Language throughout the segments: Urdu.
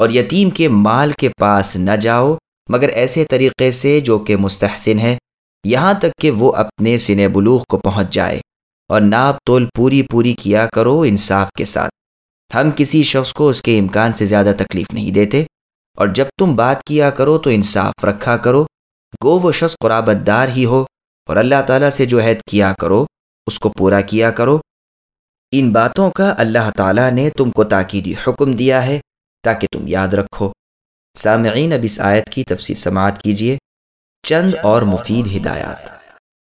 اور یتیم کے مال کے پاس نہ جاؤ، مگر ایسے طریقے سے جو کہ مستحسن ہے، یہاں تک کہ وہ اپنے سن بلوغ کو پہنچ جائے۔ اور ناپ تول پوری پوری کیا کرو انصاف کے ساتھ۔ ہم کسی شخص کو اس کے امکان سے زیادہ تکلیف نہیں دیتے۔ اور جب تم بات کیا کرو تو انصاف رکھا کرو۔ گو وہ شخص قرابت دار ہی ہو، اور اللہ تعالیٰ سے جو عہد کیا کرو، اس کو پورا کیا کرو۔ ان باتوں کا اللہ تعالیٰ نے تم کو تاکیدی حکم دیا ہے۔ تاکہ تم یاد رکھو۔ سامعین، اب اس آیت کی تفصیل سماعت کیجیے چند اور مفید ہدایات۔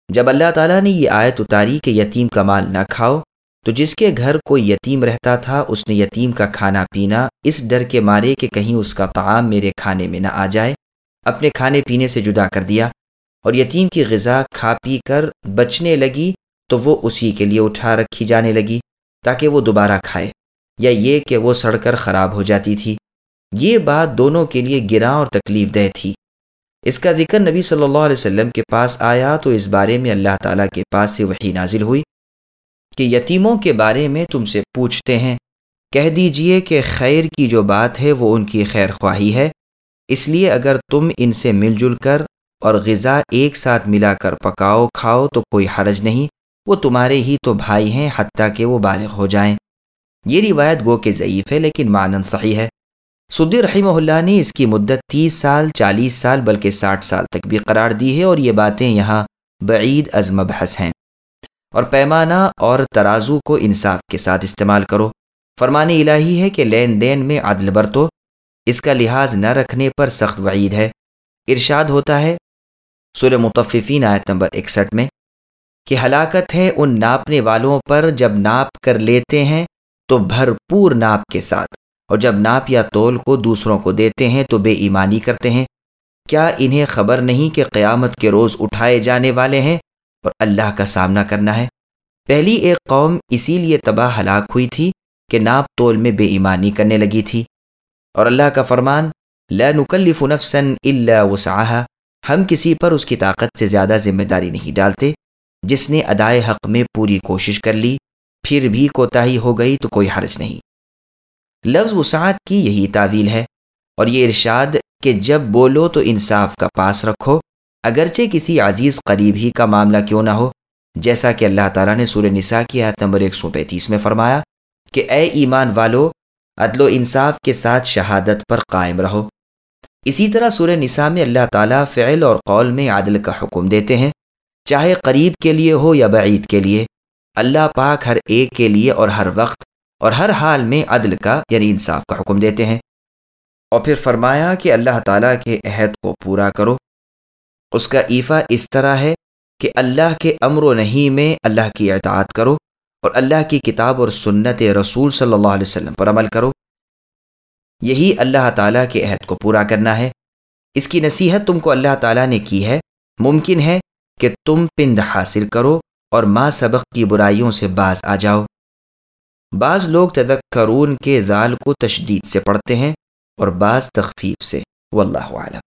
جب اللہ تعالیٰ نے یہ آیت اتاری کہ یتیم کا مال نہ کھاؤ، تو جس کے گھر کوئی یتیم رہتا تھا، اس نے یتیم کا کھانا پینا، اس ڈر کے مارے کہ کہیں اس کا تعام میرے کھانے میں نہ آ جائے، اپنے کھانے پینے سے جدا کر دیا۔ اور یتیم کی غذا کھا پی کر بچنے لگی، تو وہ اسی کے لیے اٹھا رکھی جانے لگی تاکہ وہ دوبارہ کھائے۔ یا یہ کہ وہ سڑ کر خراب ہو جاتی تھی۔ یہ بات دونوں کے لیے گراں اور تکلیف دہ تھی۔ اس کا ذکر نبی صلی اللہ علیہ وسلم کے پاس آیا تو اس بارے میں اللہ تعالیٰ کے پاس سے وہی نازل ہوئی کہ یتیموں کے بارے میں تم سے پوچھتے ہیں۔ کہہ دیجیے کہ خیر کی جو بات ہے وہ ان کی خیر خواہی ہے۔ اس لیے اگر تم ان سے مل جل کر اور غذا ایک ساتھ ملا کر پکاؤ، کھاؤ تو کوئی حرج نہیں۔ وہ تمہارے ہی تو بھائی ہیں حتیٰ کہ وہ بالغ ہو جائیں۔ یہ روایت گو کہ ضعیف ہے لیکن معنن صحیح ہے۔ سدی رحمہ اللہ نے اس کی مدت تیس سال، چالیس سال بلکہ ساٹھ سال تک بھی قرار دی ہے اور یہ باتیں یہاں بعید از مبحث ہیں۔ اور پیمانہ اور ترازو کو انصاف کے ساتھ استعمال کرو۔ فرمان الہی ہے کہ لین دین میں عدل برتو، اس کا لحاظ نہ رکھنے پر سخت وعید ہے۔ ارشاد ہوتا ہے سر متففین آیت نمبر اکسٹھ میں کہ ہلاکت ہے ان ناپنے والوں پر جب ناپ کر لیتے ہیں تو بھرپور ناپ کے ساتھ۔ اور جب ناپ یا تول کو دوسروں کو دیتے ہیں تو بے ایمانی کرتے ہیں۔ کیا انہیں خبر نہیں کہ قیامت کے روز اٹھائے جانے والے ہیں اور اللہ کا سامنا کرنا ہے؟ پہلی ایک قوم اسی لیے تباہ ہلاک ہوئی تھی کہ ناپ تول میں بے ایمانی کرنے لگی تھی۔ اور اللہ کا فرمان، لا نکلف نفسا الا وسعها۔ ہم کسی پر اس کی طاقت سے زیادہ ذمہ داری نہیں ڈالتے، جس نے ادائے حق میں پوری کوشش کر لی۔ پھر بھی کوتاہی ہو گئی تو کوئی حرج نہیں۔ لفظ وسعت کی یہی تعویل ہے اور یہ ارشاد کہ جب بولو تو انصاف کا پاس رکھو، اگرچہ کسی عزیز قریب ہی کا معاملہ کیوں نہ ہو، جیسا کہ اللہ تعالیٰ نے سورہ نساء کی آیت نمبر 135 میں فرمایا کہ اے ایمان والو، عدل و انصاف کے ساتھ شہادت پر قائم رہو۔ اسی طرح سورہ نساء میں اللہ تعالیٰ فعل اور قول میں عدل کا حکم دیتے ہیں، چاہے قریب کے لیے ہو یا بعید کے لیے۔ اللہ پاک ہر ایک کے لیے اور ہر وقت اور ہر حال میں عدل کا یعنی انصاف کا حکم دیتے ہیں۔ اور پھر فرمایا کہ اللہ تعالیٰ کے عہد کو پورا کرو۔ اس کا ایفا اس طرح ہے کہ اللہ کے امر و نہیں میں اللہ کی اطاعت کرو اور اللہ کی کتاب اور سنت رسول صلی اللہ علیہ وسلم پر عمل کرو۔ یہی اللہ تعالیٰ کے عہد کو پورا کرنا ہے۔ اس کی نصیحت تم کو اللہ تعالیٰ نے کی ہے۔ ممکن ہے کہ تم پند حاصل کرو۔ اور ماں سبق کی برائیوں سے باز آ جاؤ۔ بعض لوگ تدکرون کے ذال کو تشدید سے پڑھتے ہیں اور بعض تخفیف سے، واللہ عالم